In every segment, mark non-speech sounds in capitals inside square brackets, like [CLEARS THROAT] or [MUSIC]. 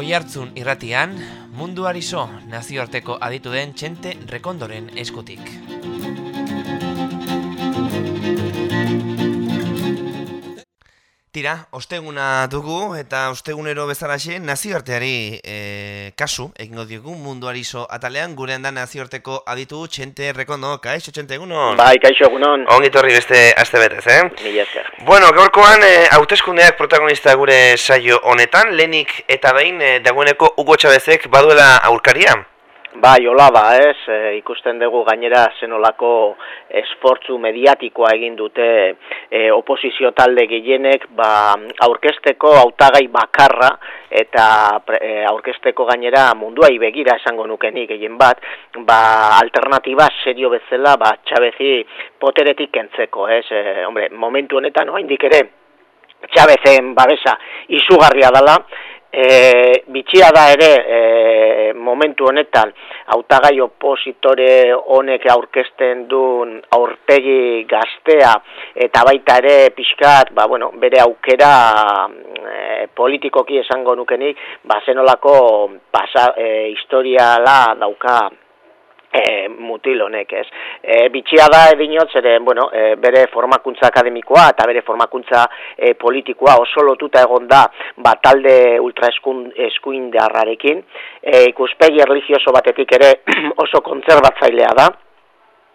Oihartzun irratian, mundu arizo nazioarteko aditu den txente rekondoren eskutik. Tira, osteguna dugu eta ostegunero bezalaxe nazioarteari e, kasu egingo diogu mundu arizo atalean gure handan nazioarteko aditu txente rekondo, kaixo txente egunon? Bai, kaixo egunon. Ongi torri beste aste betez, eh? Mila esker. Bueno, gaurkoan e, hauteskundeak protagonista gure saio honetan, lenik eta behin e, dagoeneko Hugo Chavezek baduela aurkaria? Bai, hola ba, ez, e, ikusten dugu gainera zenolako esfortzu mediatikoa egin dute e, oposizio talde gehienek, ba, aurkesteko hautagai bakarra eta e, aurkesteko gainera munduai begira esango nukenik gehien bat, ba, alternatiba serio bezala, ba, txabezi poteretik kentzeko, ez, e, hombre, momentu honetan, oaindik ere, txabezen babesa izugarria dela, E, bitxia da ere e, momentu honetan hautagai opositore honek aurkezten duen aurpegi gaztea eta baita ere pixkat ba, bueno, bere aukera e, politikoki esango nukenik ba, zenolako pasa, e, historiala dauka e, mutil honek, ez. E, bitxia da edinot, zere, bueno, e, bere formakuntza akademikoa eta bere formakuntza e, politikoa oso lotuta egon da bat talde ultraeskuin deharrarekin. E, ikuspegi erlijioso batetik ere [CLEARS THROAT] oso kontzerbatzailea da,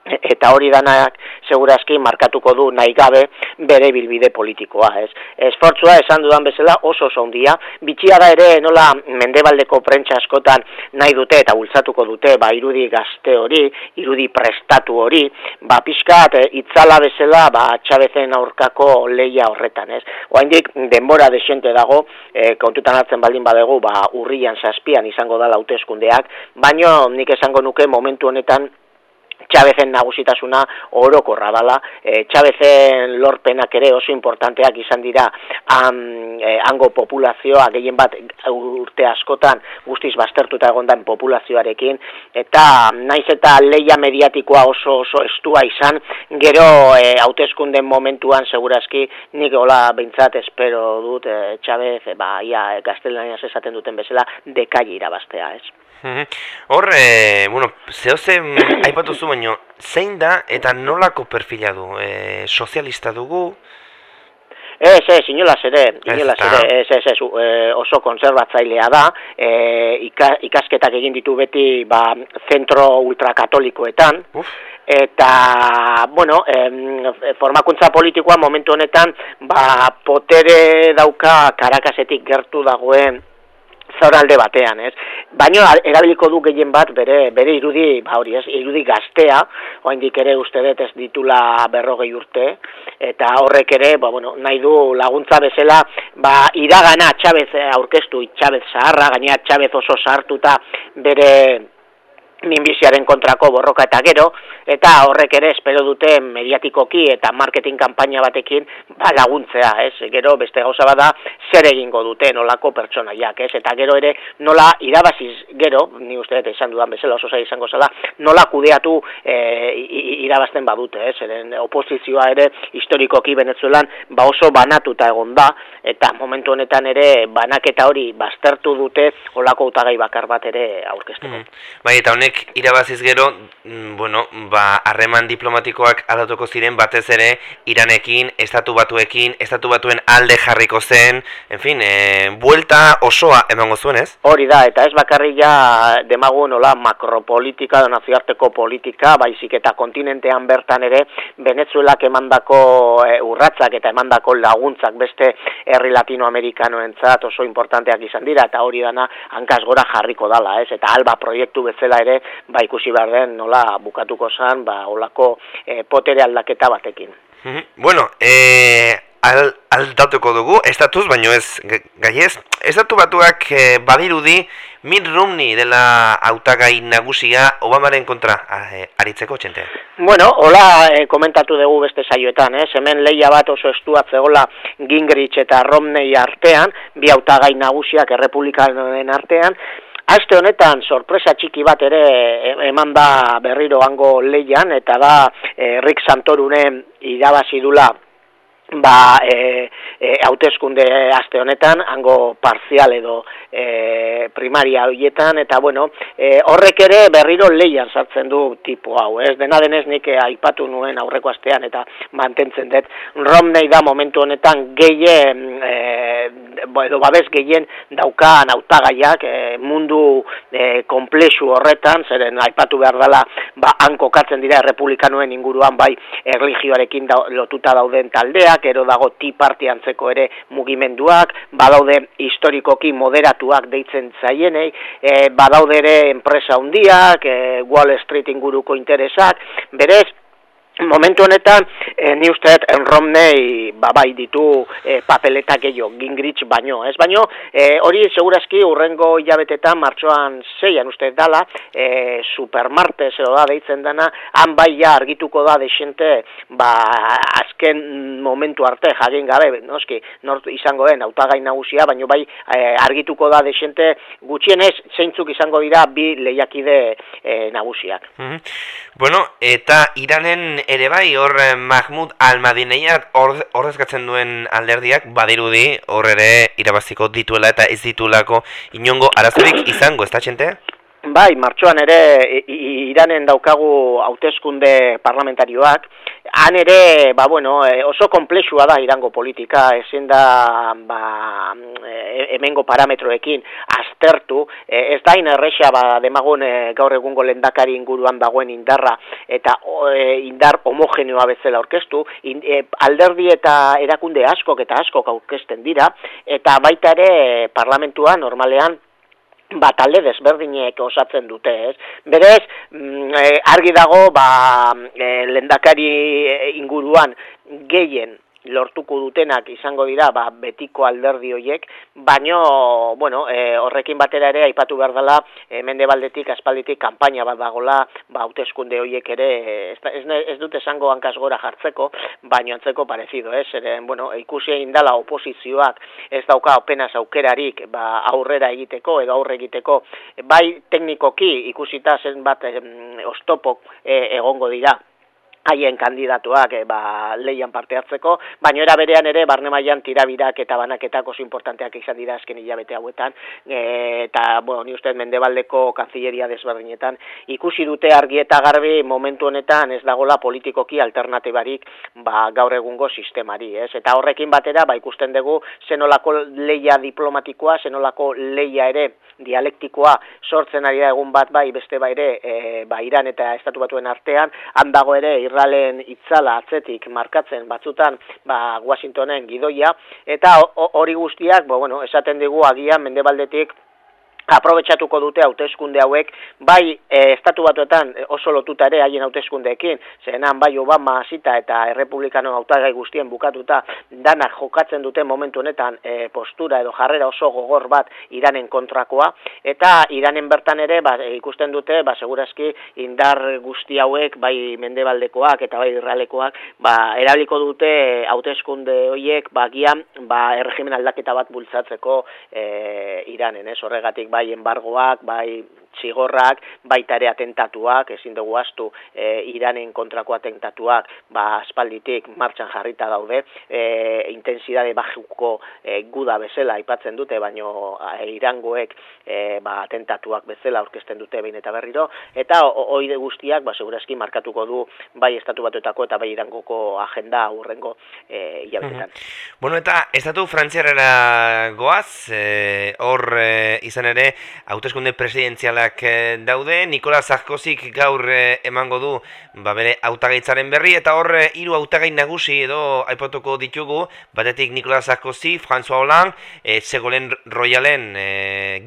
eta hori danak segurazki markatuko du nahi gabe bere bilbide politikoa, ez. Esfortzua esan dudan bezala oso oso ondia, bitxia da ere nola mendebaldeko prentsa askotan nahi dute eta bultzatuko dute, ba irudi gazte hori, irudi prestatu hori, ba pixkat eh, itzala bezala, ba txabezen aurkako leia horretan, ez. Oaindik denbora desente dago, e, kontutan hartzen baldin badegu, ba urrian zazpian izango da lauteskundeak, baino nik esango nuke momentu honetan Txabezen nagusitasuna orokorra dala, e, Txabezen lorpenak ere oso importanteak izan dira an, e, hango populazioa gehien bat urte askotan guztiz baztertuta egondan populazioarekin, eta naiz eta leia mediatikoa oso oso estua izan, gero e, hauteskunden momentuan segurazki nik hola behintzat espero dut e, Txabez, e, ba, ia, gaztelaniaz esaten duten bezala, dekai irabaztea, ez. Hor, e, bueno, zehose [CLEARS THROAT] aipatu zu baino, zein da eta nolako perfila du? E, sozialista dugu? Ez, ez, inolaz ere, inolaz ere, ez, ez, ez, e, oso konservatzailea da, e, ikasketak egin ditu beti, ba, zentro ultrakatolikoetan, eta, bueno, e, formakuntza politikoa momentu honetan, ba, potere dauka karakasetik gertu dagoen, zauralde batean, ez? Baina erabiliko du gehien bat bere bere irudi, ba hori, ez? Irudi gaztea, oraindik ere uste dut ez ditula berrogei urte eta horrek ere, ba bueno, nahi du laguntza bezala, ba iragana Txabez aurkeztu, Txabez zaharra, gainera Txabez oso sartuta bere minbiziaren kontrako borroka eta gero, eta horrek ere espero dute mediatikoki eta marketing kanpaina batekin ba, laguntzea, ez? Gero beste gauza bada zer egingo dute nolako pertsonaiak, ez? Eta gero ere nola irabaziz gero, ni uste dut esan dudan bezala oso zai izango zela, nola kudeatu e, irabazten badute, ez? Eren oposizioa ere historikoki Venezuelan ba oso banatuta egon da, eta momentu honetan ere banaketa hori baztertu dute olako utagai bakar bat ere aurkezteko. Mm. Bai, eta honek irabaziz gero, mm, bueno, ba, harreman diplomatikoak aldatuko ziren batez ere Iranekin, estatu batuekin, estatu batuen alde jarriko zen, en fin, e, buelta osoa emango zuen, ez? Hori da, eta ez bakarri ja demagun hola makropolitika, da nazioarteko politika, baizik eta kontinentean bertan ere, Venezuelak emandako e, urratzak eta emandako laguntzak beste herri latinoamerikanoentzat oso importanteak izan dira, eta hori dana hankaz gora jarriko dala, ez? Eta alba proiektu bezala ere ba ikusi behar den nola bukatuko zan ba olako e, potere aldaketa batekin. Bueno, eh al, aldatuko dugu, estatuz, baino ez gaiez, estatu batuak e, badirudi Mitt Romney dela hautagai nagusia Obamaren kontra e, aritzeko txente. Bueno, hola e, komentatu dugu beste saioetan, eh? hemen leia bat oso estuat zegoela Gingrich eta Romney artean, bi hautagai nagusiak errepublikanoen artean, Aste honetan sorpresa txiki bat ere e, eman da berriro hango leian eta da e, Rick Santorunen irabazi dula ba e, e, hauteskunde aste honetan hango parzial edo e, primaria hoietan eta bueno e, horrek ere berriro leian sartzen du tipo hau ez? Dena denez nik aipatu nuen aurreko astean eta mantentzen dut Romney da momentu honetan gehien e, edo babes gehien daukan hautagaiak e, mundu e, komplexu horretan zeren aipatu behar dela ba han kokatzen dira republikanoen inguruan bai erlijioarekin lotuta dauden taldea ero dago ti parti antzeko ere mugimenduak, badaude historikoki moderatuak deitzen zaienei, e, badaude ere enpresa hundiak, e, Wall Street inguruko interesak, berez, Momentu honetan, e, ni uste Romney babai ditu e, papeletak gehiago, Gingrich baino, ez baino, e, hori segurazki urrengo hilabetetan, martxoan zeian uste dala, e, supermarte zero da deitzen dana, han bai ja argituko da desente, ba, azken momentu arte jagin gabe, noski, nort izango den, autagai nagusia, baino bai argituko da desente, gutxienez, zeintzuk izango dira bi lehiakide e, nagusiak. Mm Bueno, eta iranen ere bai, hor eh, Mahmud Almadineiak horrezkatzen duen alderdiak, badirudi hor ere irabaziko dituela eta ez ditulako inongo arazorik izango, ez da txentea? Bai, martxoan ere iranen daukagu hauteskunde parlamentarioak, han ere, ba, bueno, e, oso komplexua da irango politika, ezin da ba, e, hemengo parametroekin aztertu, e, ez da inerrexa ba, demagun gaur egungo lendakari inguruan dagoen indarra eta indar homogeneoa bezala orkestu, alderdi eta erakunde askok eta askok aurkezten dira, eta baita ere parlamentua normalean ba, talde desberdinek osatzen dute, ez? Berez, mm, eh, argi dago, ba, e, lendakari inguruan gehien lortuko dutenak izango dira ba, betiko alderdi hoiek, baino bueno, e, horrekin batera ere aipatu behar dela e, mendebaldetik, aspalditik kanpaina bat dagola ba, hauteskunde hoiek ere ez, ez, ez dute esango hankaz gora jartzeko, baino antzeko parezido, ez? Eren, bueno, ikusi egin dela oposizioak ez dauka openas aukerarik ba, aurrera egiteko edo aurre egiteko, bai teknikoki ikusita zen bat e, ostopok egongo dira haien kandidatuak e, ba, leian parte hartzeko, baina era berean ere barne mailan tirabirak eta banaketak oso importanteak izan dira azken hilabete hauetan. E, eta bueno, ni uste mendebaldeko kanzilleria desberdinetan ikusi dute argi eta garbi momentu honetan ez dagola politikoki alternatibarik ba, gaur egungo sistemari, ez? Eta horrekin batera ba ikusten dugu zenolako leia diplomatikoa, zenolako leia ere dialektikoa sortzen ari da egun bat bai beste bai ere e, ba, Iran eta estatu batuen artean, handago ere Israelen itzala atzetik markatzen batzutan ba, Washingtonen gidoia, eta hori guztiak, bo, bueno, esaten digu agian mendebaldetik aprobetsatuko dute hauteskunde hauek bai e, estatu batuetan oso lotuta ere haien hauteskundeekin. Zenan bai Obama hasita eta errepublikano hautagai guztien bukatuta danak jokatzen dute momentu honetan e, postura edo jarrera oso gogor bat Iranen kontrakoa. Eta Iranen bertan ere ba, ikusten dute ba segurazki indar guzti hauek bai mendebaldekoak eta bai irralekoak ba erabiliko dute hauteskunde hoiek ba gian ba erregimen aldaketa bat bultzatzeko e, Iranen ez? Horregatik bai embargoak, bai txigorrak, baita ere atentatuak, ezin dugu astu e, Iranen kontrako atentatuak, ba, aspalditik martxan jarrita daude, e, intensidade bajuko e, guda bezala aipatzen dute, baino e, Irangoek e, ba, atentatuak bezala aurkezten dute behin eta berriro, eta oide guztiak, ba, segurazki markatuko du bai estatu batuetako eta bai Irangoko agenda aurrengo e, hilabetetan. Bueno, eta estatu frantziarera goaz, e, hor e, izan ere, hauteskunde presidenziala Eh, daude, Nikola Sarkozik gaur eh, emango du ba bere hautagaitzaren berri. Eta hor eh, hiru hautagai nagusi edo aipatuko ditugu, batetik Nikola Sarkozy, François Hollande, e, Segolen Royalen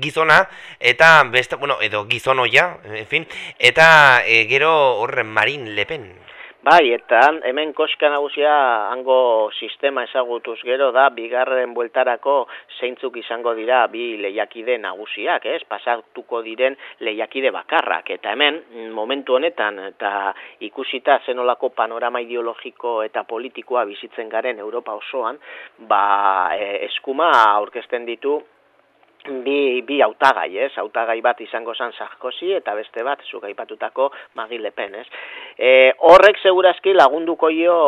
gizona. Eta beste, bueno, edo gizonoia, en fin, eta gero hor Marine Le Pen. Bai, eta hemen koska nagusia hango sistema ezagutuz gero da bigarren bueltarako zeintzuk izango dira bi lehiakide nagusiak, ez? Pasatuko diren lehiakide bakarrak. Eta hemen, momentu honetan, eta ikusita zenolako panorama ideologiko eta politikoa bizitzen garen Europa osoan, ba, e, eskuma aurkezten ditu bi, bi autagai, ez? Autagai bat izango zan Sarkozy eta beste bat zuk aipatutako Marine Le Pen, ez? E, horrek segurazki lagunduko jo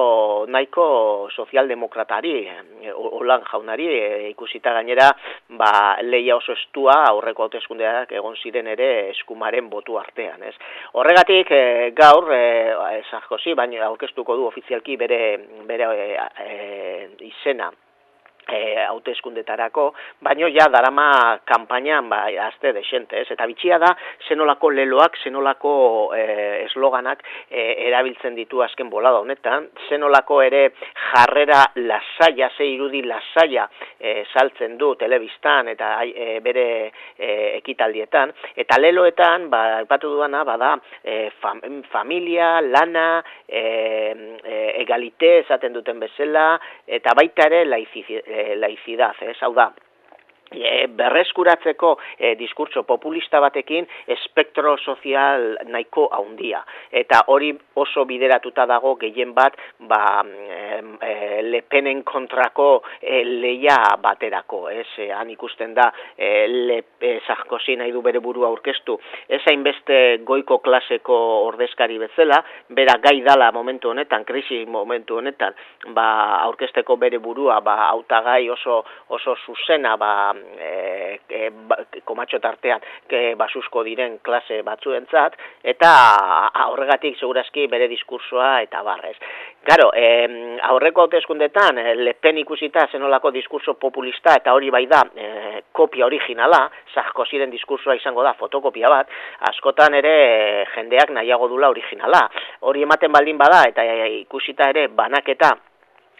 nahiko sozialdemokratari, e, Olan jaunari e, ikusita gainera, ba leia oso estua aurreko hauteskundeak egon ziren ere eskumaren botu artean, ez? Horregatik e, gaur e, Sarkozy baina aurkeztuko du ofizialki bere bere e, e, izena e, hauteskundetarako, baino ja darama kanpainan ba azte desente, ez? Eta bitxia da zenolako leloak, zenolako e, esloganak e, erabiltzen ditu azken bolada honetan, zenolako ere jarrera lasaia, ze irudi lasaia e, saltzen du telebistan eta e, bere e, ekitaldietan eta leloetan ba aipatu duana bada e, familia, lana, e, e, egalite esaten duten bezala eta baita ere laizitate eh, laicidad, eh, hau da, e, berreskuratzeko e, diskurtso populista batekin espektro sozial nahiko haundia. Eta hori oso bideratuta dago gehien bat ba, e, lepenen kontrako e, leia baterako. Ez, e, han ikusten da e, le, e, nahi du bere burua aurkeztu. Ez hainbeste goiko klaseko ordezkari bezala, bera gai dala momentu honetan, krisi momentu honetan, ba, aurkezteko bere burua, ba, autagai oso, oso zuzena, ba, e, e, ba, komatxo tartean ke, basusko diren klase batzuentzat eta aurregatik segurazki bere diskursoa eta barrez. Garo, e, aurreko hauteskundetan e, lepen ikusita zenolako diskurso populista eta hori bai da e, kopia originala, ziren diskursoa izango da fotokopia bat, askotan ere jendeak nahiago dula originala. Hori ematen baldin bada eta ikusita ere banaketa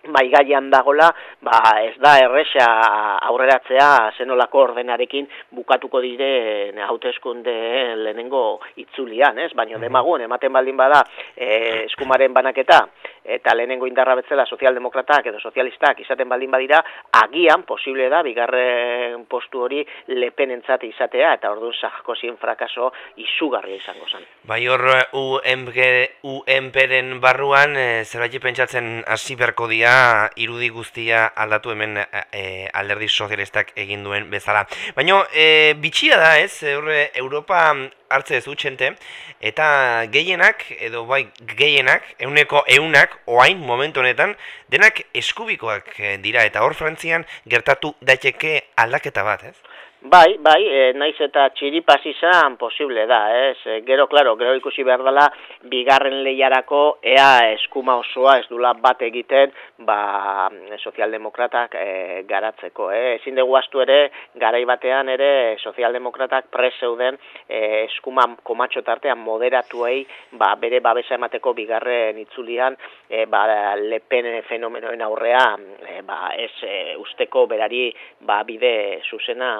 bai gaian dagola, ba ez da erresa aurreratzea zenolako ordenarekin bukatuko dire hauteskunde lehenengo itzulian, ez? Baino demagun ematen baldin bada e, eskumaren banaketa eta lehenengo indarra betzela sozialdemokratak edo sozialistak izaten baldin badira, agian posible da bigarren postu hori lepenentzat izatea eta orduan zahko zien frakaso izugarria izango zen. Bai hor UMPren barruan e, zerbait pentsatzen hasi berko dia irudi guztia aldatu hemen e, alderdi sozialistak egin duen bezala. Baina e, bitxia da ez, horre Europa hartze ez utxente, eta gehienak, edo bai gehienak, euneko eunak, oain momentu honetan, denak eskubikoak dira, eta hor frantzian gertatu daiteke aldaketa bat, ez? Bai, bai, e, naiz eta txiripas izan posible da, ez? E, gero, klaro, gero ikusi behar dela, bigarren lehiarako ea eskuma osoa ez dula bat egiten, ba, sozialdemokratak e, garatzeko, eh? Ezin dugu astu ere, garai batean ere, sozialdemokratak preseuden e, eskuma komatxo tartean moderatuei, ba, bere babesa emateko bigarren itzulian, e, ba, lepen fenomenoen aurrean, e, ba, ez e, usteko berari, ba, bide zuzena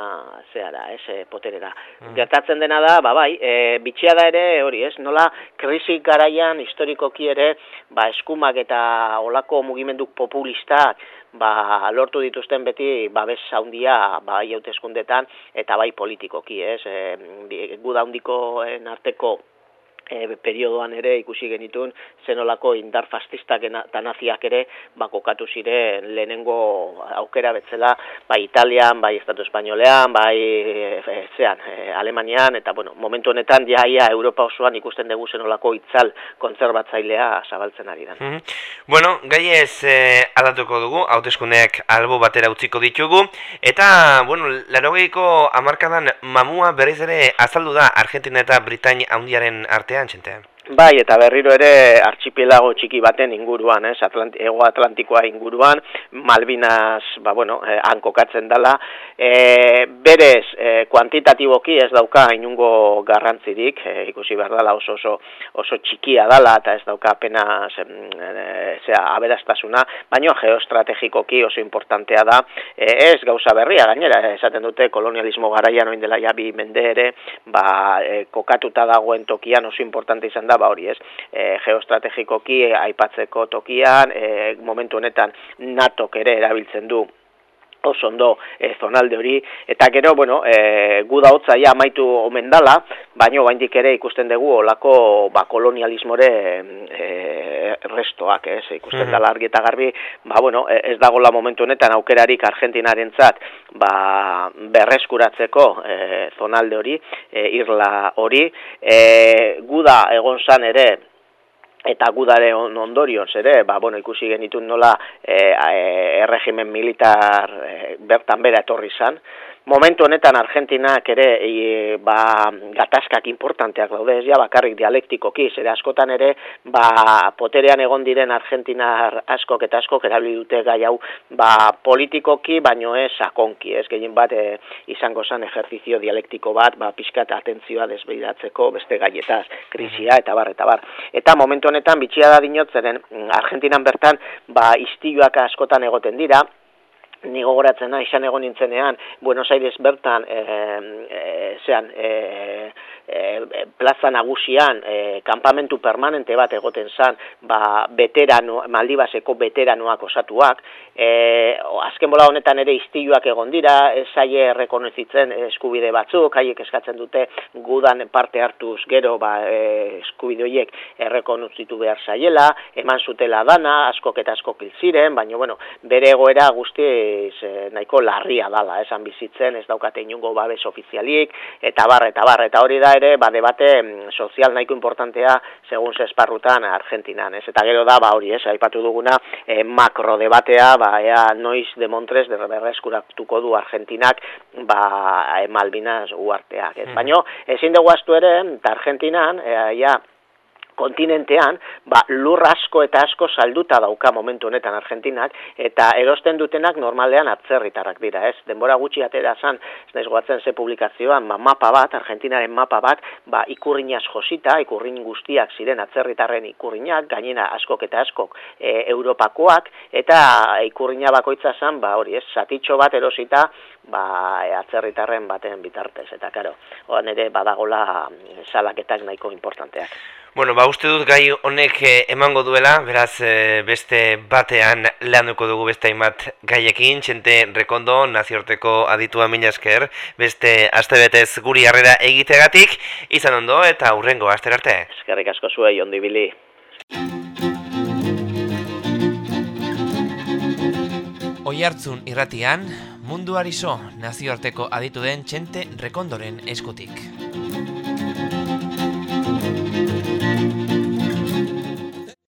zehara, ez, e, poterera. Mm. Gertatzen dena da, ba, bai, e, bitxia da ere, hori, ez, nola, krisi garaian, historikoki ere, ba, eskumak eta olako mugimendu populistak, ba, lortu dituzten beti, babes handia ba, eskundetan, eta bai politikoki, ez, e, guda handikoen arteko, e, periodoan ere ikusi genitun zenolako indar fascistak eta naziak ere bakokatu ziren lehenengo aukera betzela bai Italian, bai Estatu Espainolean, bai e, zean, e, Alemanian eta bueno, momentu honetan jaia Europa osoan ikusten dugu zenolako itzal kontzerbatzailea zabaltzen ari da. Mm Bueno, gai ez e, aldatuko dugu, hauteskundeak albo batera utziko ditugu eta, bueno, larogeiko amarkadan mamua berriz ere azaldu da Argentina eta Britainia handiaren artean txente. Bai, eta berriro ere archipielago txiki baten inguruan, ez, Atlant ego Atlantikoa inguruan, Malvinas, ba, bueno, eh, hankokatzen dela, e, berez, e, kuantitatiboki ez dauka inungo garrantzirik, e, ikusi behar dela oso, oso, oso txikia dela, eta ez dauka apenas, e, aberastasuna, baina geostrategikoki oso importantea da, e, ez gauza berria, gainera, esaten dute, kolonialismo garaian oin dela jabi mende ere, ba, e, kokatuta dagoen tokian oso importante izan da, ba hori ez, e, geostrategikoki aipatzeko tokian, e, momentu honetan NATO ere erabiltzen du oso ondo e, zonalde hori, eta gero, bueno, e, guda hotza ja amaitu omen dala, baino baindik ere ikusten dugu olako ba, kolonialismore e, restoak, ez, ikusten mm -hmm. eta garbi, ba, bueno, ez dago la momentu honetan aukerarik Argentinaren zat, ba, berreskuratzeko e, zonalde hori, e, irla hori, e, guda egon zan ere, eta gudare ondorioz ere, ba, bueno, ikusi genitun nola e, e, erregimen militar e, bertan bera etorri zan, momentu honetan Argentinak ere e, ba, gatazkak importanteak daude, ez ja, bakarrik dialektikoki, zere askotan ere, ba, poterean egon diren Argentinar askok eta askok erabili dute gai hau, ba, politikoki, baino ez sakonki, ez gehien bat e, izango zen ejerzizio dialektiko bat, ba, pixkat atentzioa desbeidatzeko beste gaietaz, krisia eta bar, eta bar. Eta momentu honetan, bitxia da dinotzeren, Argentinan bertan, ba, istiluak askotan egoten dira, ni gogoratzena izan egon nintzenean Buenos Aires bertan e, e, zean e, e, plaza nagusian e, kanpamentu permanente bat egoten zan ba, veterano, maldibaseko veteranoak osatuak e, azken bola honetan ere istiluak egon dira ez zaie rekonozitzen eskubide batzuk haiek eskatzen dute gudan parte hartuz gero ba, e, eskubide horiek errekonozitu behar zaiela eman zutela dana, askok eta askok ziren, baina bueno, bere egoera guzti e, nahiko larria dala, esan bizitzen, ez daukate inungo babes ofizialik, eta bar, eta bar, eta hori da ere, ba, debate mm, sozial nahiko importantea, segun ze esparrutan, Argentinan, ez? Eta gero da, ba, hori, ez, aipatu duguna, e, makro debatea, ba, ea, noiz demontrez, derberra eskuratuko du Argentinak, ba, e, Malvinas uarteak, ez? Baina, ezin dugu astu ere, eta Argentinan, ea, ja, kontinentean, ba, lur asko eta asko salduta dauka momentu honetan Argentinak, eta erosten dutenak normalean atzerritarrak dira, ez? Denbora gutxi atera zan, ez naiz goatzen ze publikazioan, ba, mapa bat, Argentinaren mapa bat, ba, ikurrinaz josita, ikurrin guztiak ziren atzerritarren ikurrinak, gainera askok eta askok e, Europakoak, eta ikurrina bakoitza zan, ba, hori ez, satitxo bat erosita, ba, atzerritarren baten bitartez, eta karo, oan ere badagola salaketak nahiko importanteak. Bueno, ba, uste dut gai honek eh, emango duela, beraz eh, beste batean lehanuko dugu beste hainbat gaiekin, txente rekondo, naziorteko aditua esker, beste astebetez guri harrera egitegatik, izan ondo eta hurrengo aster arte. Eskerrik asko zuei, ondi bili. Oi hartzun irratian, munduari zo nazioarteko aditu den txente rekondoren eskutik.